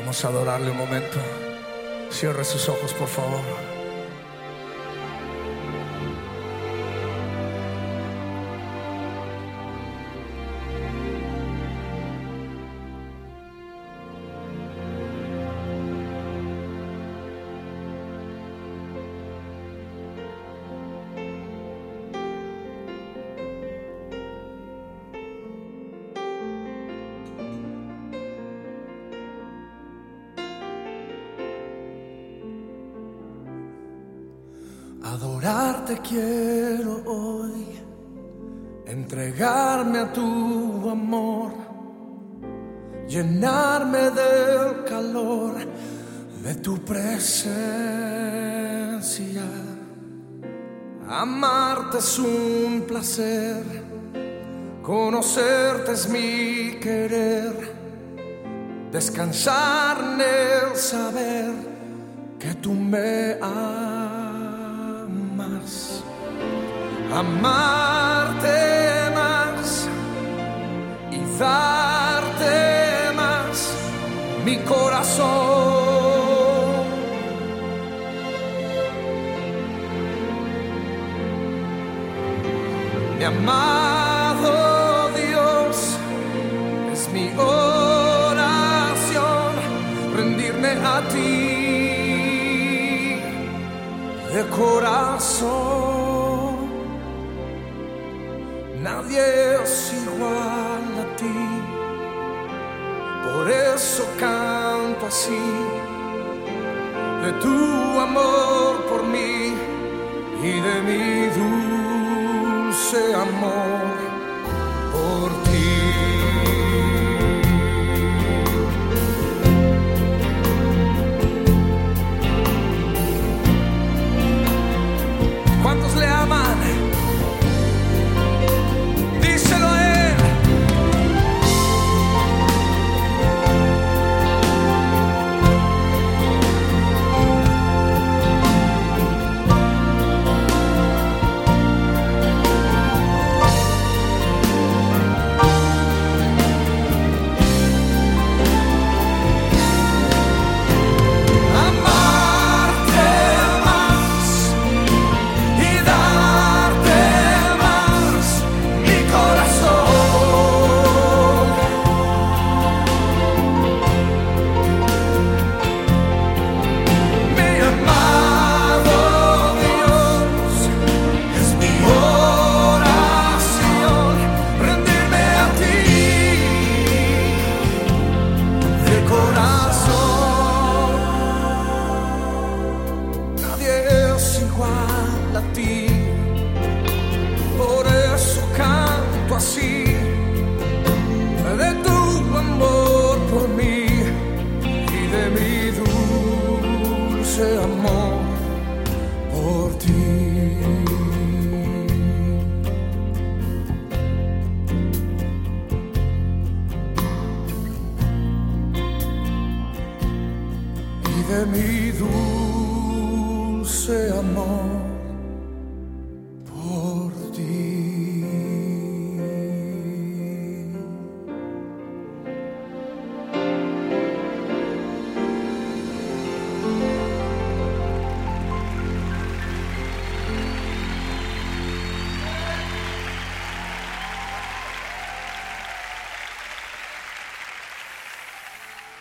Vamos a adorarle un momento. Cierre sus ojos, por favor. Adorarte quiero hoy, entregarme a tu amor, llenarme del calor de tu presencia. Amarte es un placer, conocerte es mi querer, descansar en el saber que tú me amas amarte más y darte más mi corazón. Mi amado Dios es mi oración, rendirme a ti de corazón. Nadie es igual a ti, por eso canto así, de tu amor por mí y de mi dulce amor por ti. Por eso canto así, de tu amor por mí y de mi dulce amor por ti. De mi dulce amor.